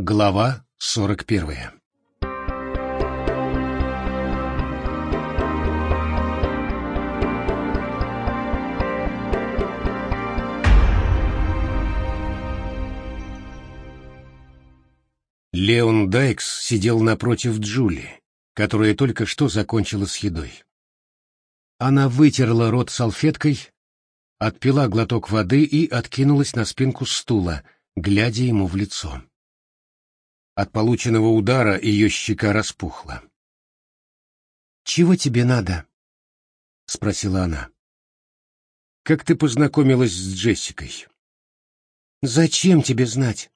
Глава сорок первая Леон Дайкс сидел напротив Джули, которая только что закончила с едой. Она вытерла рот салфеткой, отпила глоток воды и откинулась на спинку стула, глядя ему в лицо. От полученного удара ее щека распухла. «Чего тебе надо?» — спросила она. «Как ты познакомилась с Джессикой?» «Зачем тебе знать?»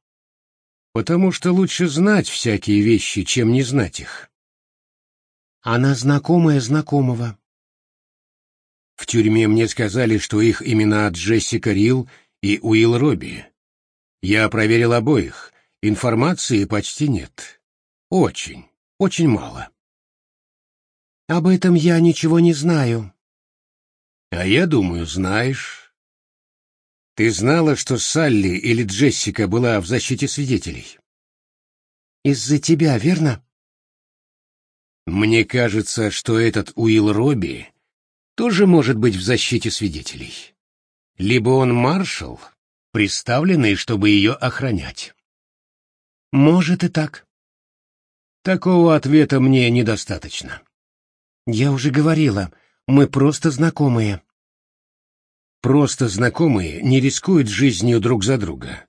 «Потому что лучше знать всякие вещи, чем не знать их». «Она знакомая знакомого». В тюрьме мне сказали, что их имена Джессика Рил и Уилл Робби. Я проверил обоих. Информации почти нет. Очень, очень мало. Об этом я ничего не знаю. А я думаю, знаешь. Ты знала, что Салли или Джессика была в защите свидетелей? Из-за тебя, верно? Мне кажется, что этот Уилл Робби тоже может быть в защите свидетелей. Либо он маршал, приставленный, чтобы ее охранять. Может и так. Такого ответа мне недостаточно. Я уже говорила, мы просто знакомые. Просто знакомые не рискуют жизнью друг за друга.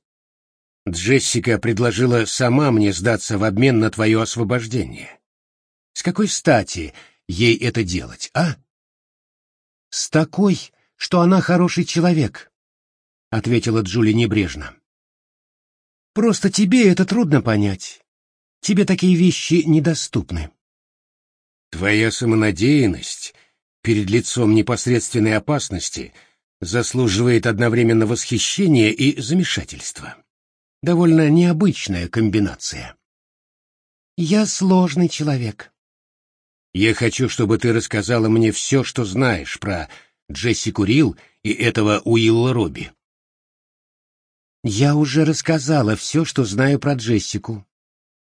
Джессика предложила сама мне сдаться в обмен на твое освобождение. С какой стати ей это делать, а? С такой, что она хороший человек, — ответила Джули небрежно. Просто тебе это трудно понять. Тебе такие вещи недоступны. Твоя самонадеянность перед лицом непосредственной опасности заслуживает одновременно восхищения и замешательства. Довольно необычная комбинация. Я сложный человек. Я хочу, чтобы ты рассказала мне все, что знаешь про Джессику Рил и этого Уилла Робби. Я уже рассказала все, что знаю про Джессику.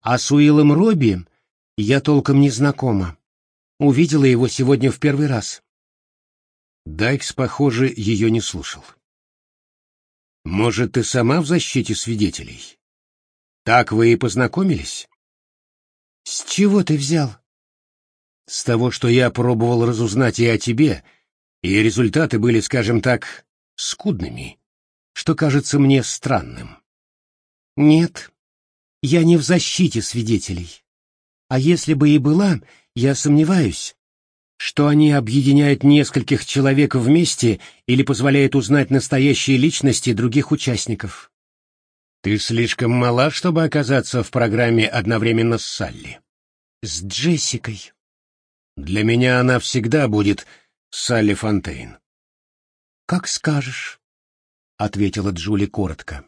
А с Уиллом Робби я толком не знакома. Увидела его сегодня в первый раз. Дайкс, похоже, ее не слушал. «Может, ты сама в защите свидетелей? Так вы и познакомились?» «С чего ты взял?» «С того, что я пробовал разузнать и о тебе, и результаты были, скажем так, скудными что кажется мне странным. Нет, я не в защите свидетелей. А если бы и была, я сомневаюсь, что они объединяют нескольких человек вместе или позволяют узнать настоящие личности других участников. Ты слишком мала, чтобы оказаться в программе одновременно с Салли. С Джессикой. Для меня она всегда будет Салли Фонтейн. Как скажешь. — ответила Джули коротко.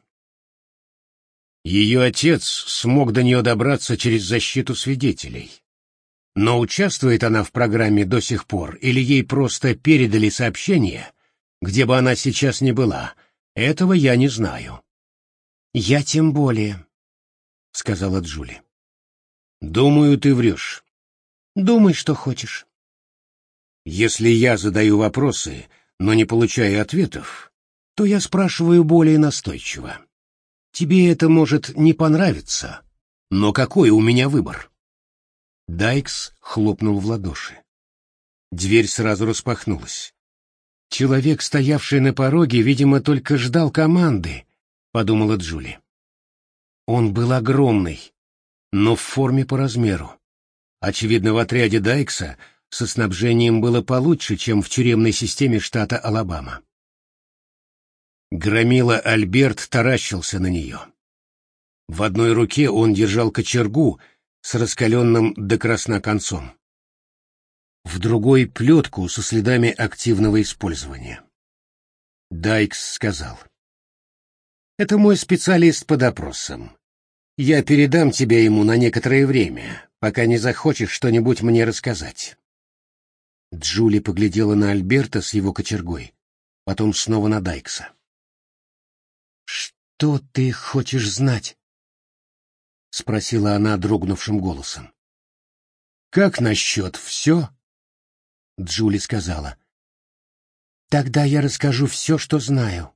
Ее отец смог до нее добраться через защиту свидетелей. Но участвует она в программе до сих пор, или ей просто передали сообщение, где бы она сейчас ни была, этого я не знаю. «Я тем более», — сказала Джули. «Думаю, ты врешь». «Думай, что хочешь». «Если я задаю вопросы, но не получаю ответов, то я спрашиваю более настойчиво. Тебе это может не понравиться, но какой у меня выбор? Дайкс хлопнул в ладоши. Дверь сразу распахнулась. Человек, стоявший на пороге, видимо, только ждал команды, подумала Джули. Он был огромный, но в форме по размеру. Очевидно, в отряде Дайкса со снабжением было получше, чем в тюремной системе штата Алабама. Громила Альберт таращился на нее. В одной руке он держал кочергу с раскаленным до красна концом. В другой — плетку со следами активного использования. Дайкс сказал. «Это мой специалист по допросам. Я передам тебя ему на некоторое время, пока не захочешь что-нибудь мне рассказать». Джули поглядела на Альберта с его кочергой, потом снова на Дайкса. «Что ты хочешь знать?» спросила она дрогнувшим голосом. «Как насчет все?» Джули сказала. «Тогда я расскажу все, что знаю.